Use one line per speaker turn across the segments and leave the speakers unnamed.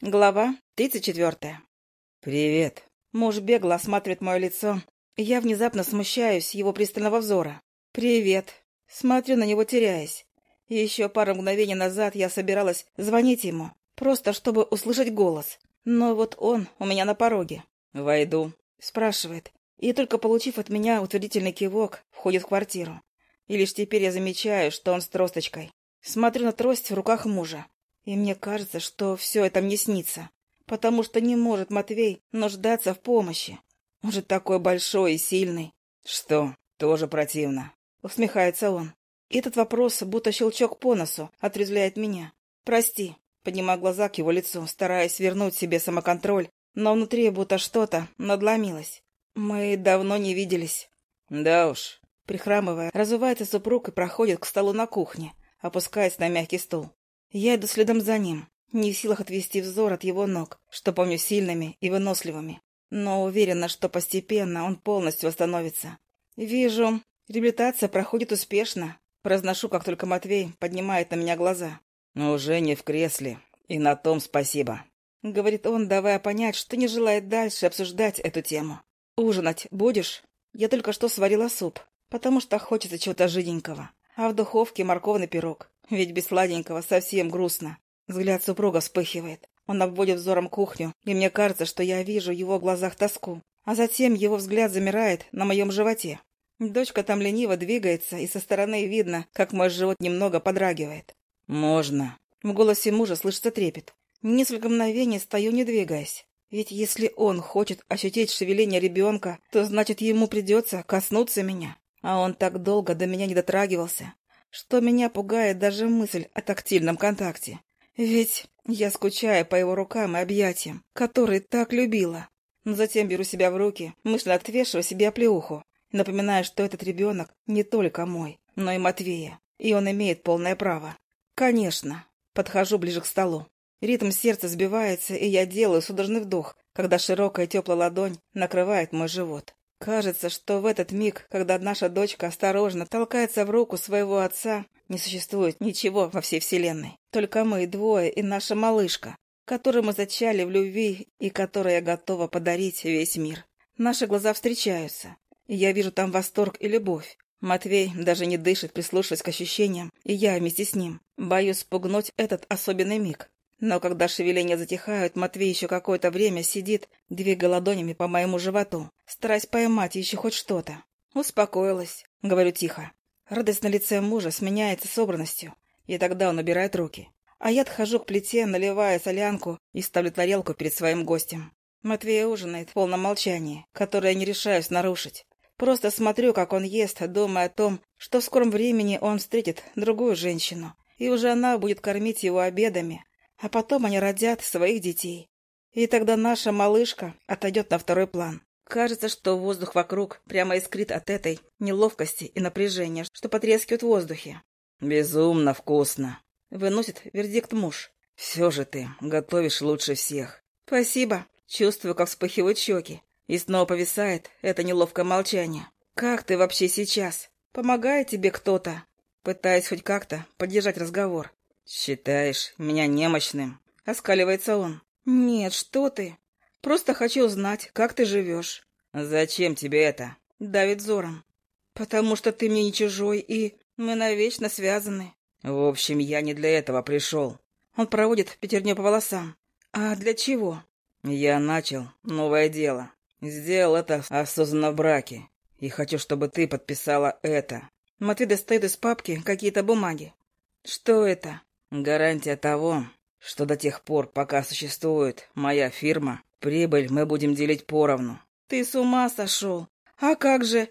Глава 34.
«Привет».
Муж бегло осматривает мое лицо, я внезапно смущаюсь его пристального взора. «Привет». Смотрю на него, теряясь. Еще пару мгновений назад я собиралась звонить ему, просто чтобы услышать голос. Но вот он у меня на пороге.
«Войду», —
спрашивает. И только получив от меня утвердительный кивок, входит в квартиру. И лишь теперь я замечаю, что он с тросточкой. Смотрю на трость в руках мужа. И мне кажется, что все это мне снится, потому что не может Матвей нуждаться в помощи. Он же такой большой и сильный.
«Что, тоже противно?»
— усмехается он. И этот вопрос, будто щелчок по носу, отрезвляет меня. «Прости», — поднимаю глаза к его лицу, стараясь вернуть себе самоконтроль, но внутри будто что-то надломилось. Мы давно не виделись.
«Да уж», —
прихрамывая, разувается супруг и проходит к столу на кухне, опускаясь на мягкий стул. Я иду следом за ним, не в силах отвести взор от его ног, что помню сильными и выносливыми. Но уверена, что постепенно он полностью восстановится. Вижу, реабилитация проходит успешно. Произношу, как только Матвей поднимает на меня глаза.
«Уже не в кресле, и на том спасибо», —
говорит он, давая понять, что не желает дальше обсуждать эту тему. «Ужинать будешь? Я только что сварила суп, потому что хочется чего-то жиденького. А в духовке морковный пирог. Ведь без сладенького совсем грустно. Взгляд супруга вспыхивает. Он обводит взором кухню, и мне кажется, что я вижу в его глазах тоску. А затем его взгляд замирает на моем животе. Дочка там лениво двигается, и со стороны видно, как мой живот немного подрагивает.
«Можно».
В голосе мужа слышится трепет. Несколько мгновений стою, не двигаясь. Ведь если он хочет ощутить шевеление ребенка, то значит ему придется коснуться меня. А он так долго до меня не дотрагивался что меня пугает даже мысль о тактильном контакте. Ведь я скучаю по его рукам и объятиям, которые так любила. Но затем беру себя в руки, мысленно отвешиваю себе оплеуху, напоминая, что этот ребенок не только мой, но и Матвея, и он имеет полное право. Конечно. Подхожу ближе к столу. Ритм сердца сбивается, и я делаю судорожный вдох, когда широкая теплая ладонь накрывает мой живот. Кажется, что в этот миг, когда наша дочка осторожно толкается в руку своего отца, не существует ничего во всей вселенной. Только мы двое и наша малышка, которую мы зачали в любви и которая готова подарить весь мир. Наши глаза встречаются, и я вижу там восторг и любовь. Матвей даже не дышит, прислушиваясь к ощущениям, и я вместе с ним. Боюсь спугнуть этот особенный миг. Но когда шевеления затихают, Матвей еще какое-то время сидит, двигая ладонями по моему животу, стараясь поймать еще хоть что-то. «Успокоилась», — говорю тихо. Радость на лице мужа сменяется собранностью, и тогда он убирает руки. А я отхожу к плите, наливая солянку и ставлю тарелку перед своим гостем. Матвей ужинает в полном молчании, которое я не решаюсь нарушить. Просто смотрю, как он ест, думая о том, что в скором времени он встретит другую женщину, и уже она будет кормить его обедами, а потом они родят своих детей. И тогда наша малышка отойдет на второй план. Кажется, что воздух вокруг прямо искрит от этой неловкости и напряжения, что потрескивает в воздухе.
«Безумно вкусно!»
— выносит вердикт муж.
«Все же ты готовишь лучше всех».
«Спасибо». Чувствую, как вспыхивают щеки. И снова повисает это неловкое молчание. «Как ты вообще сейчас? Помогает тебе кто-то?» Пытаясь хоть как-то поддержать разговор.
«Считаешь меня немощным?»
— оскаливается он. «Нет, что ты. Просто хочу узнать, как ты живешь».
«Зачем тебе это?»
— давит взором. «Потому что ты мне не чужой, и мы навечно связаны».
«В общем, я не для этого пришел».
Он проводит пятерню по волосам. «А для чего?»
«Я начал новое дело. Сделал это осознанно в браке. И хочу, чтобы ты подписала это».
Матвей достает из папки какие-то бумаги. «Что это?»
Гарантия того, что до тех пор, пока существует моя фирма, прибыль мы будем делить поровну.
Ты с ума сошел? А как же,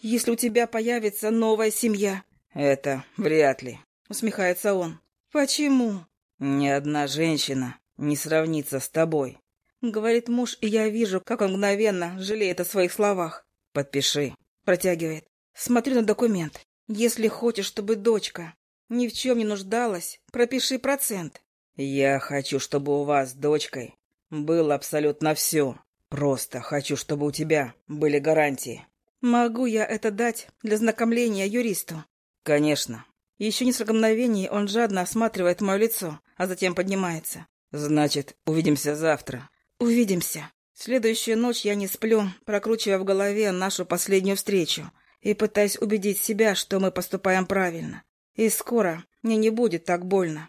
если у тебя появится новая семья?
Это вряд ли,
усмехается он. Почему?
Ни одна женщина не сравнится с тобой.
Говорит муж, и я вижу, как он мгновенно жалеет о своих словах.
Подпиши.
Протягивает. Смотрю на документ. Если хочешь, чтобы дочка ни в чем не нуждалась, пропиши процент.
Я хочу, чтобы у вас с дочкой было абсолютно все. Просто хочу, чтобы у тебя были гарантии.
Могу я это дать для знакомления юристу?
Конечно.
Еще несколько мгновений он жадно осматривает мое лицо, а затем поднимается.
Значит, увидимся завтра.
Увидимся. Следующую ночь я не сплю, прокручивая в голове нашу последнюю встречу и пытаясь убедить себя, что мы поступаем правильно. И скоро мне не будет так больно.